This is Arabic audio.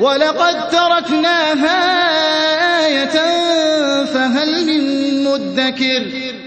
وَلَقَد تَّرَكْنَاهَا آيَةً فَهَلْ مِن مُّدَّكِرٍ